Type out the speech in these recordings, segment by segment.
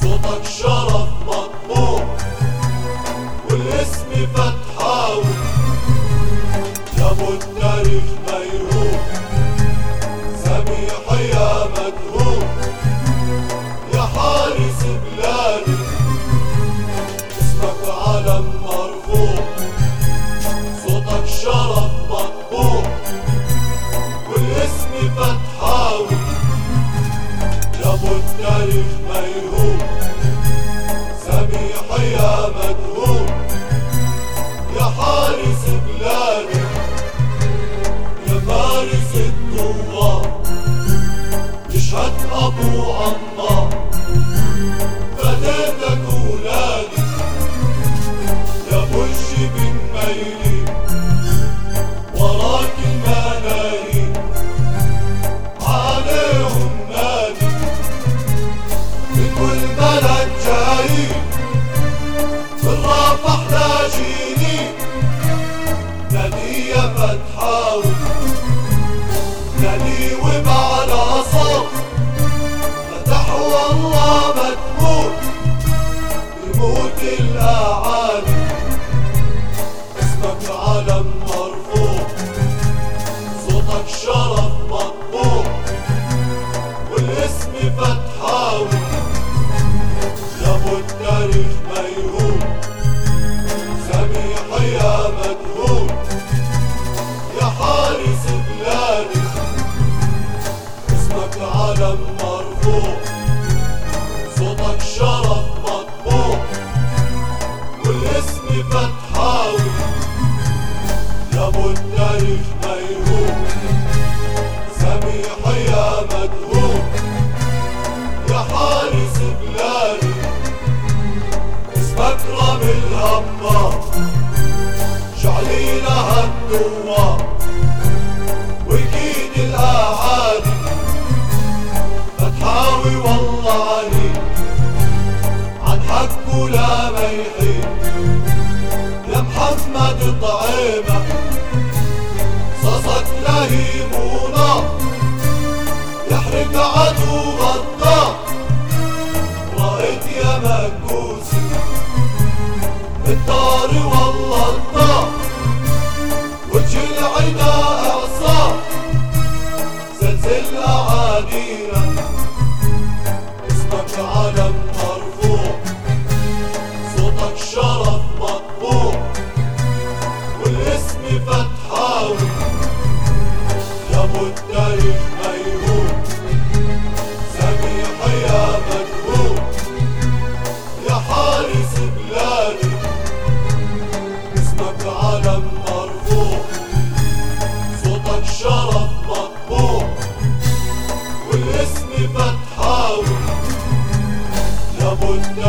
صوتك شرف مطموع والاسم فتحاوي. يا ابو التاريخ بيروت. التاريخ ميهوب سميح يا مدهوب يا حارس بلادي يا فارس الثوار يشهد أبو عمار. فديتك ولادي يا بش بن ميلي ميهوب سميح يا مدهوب يا حارس بلادي اسمك علم مرفوع. صوتك شرف مطبوع. والاسم فتحاوي. يا ابو التاريخ ميهوب سميح يا مدهوب رامي الهبار شعليلها الدوار وكيد الاعادي فتحاوي والله. علي عن حقه لا ما يحيد يا محمد طعيمة. صصك لهيب ونار يحرق عدو والله الدار وجه العدا أعصار؟ زلزل اعادينا اسمك علم مرفوع. صوتك شرف مطبوع. والاسم فتحاوي. يا ابو التاريخ ميهوب سميح يا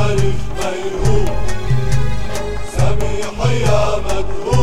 التاريخ ميهوب سميح يا مدهوب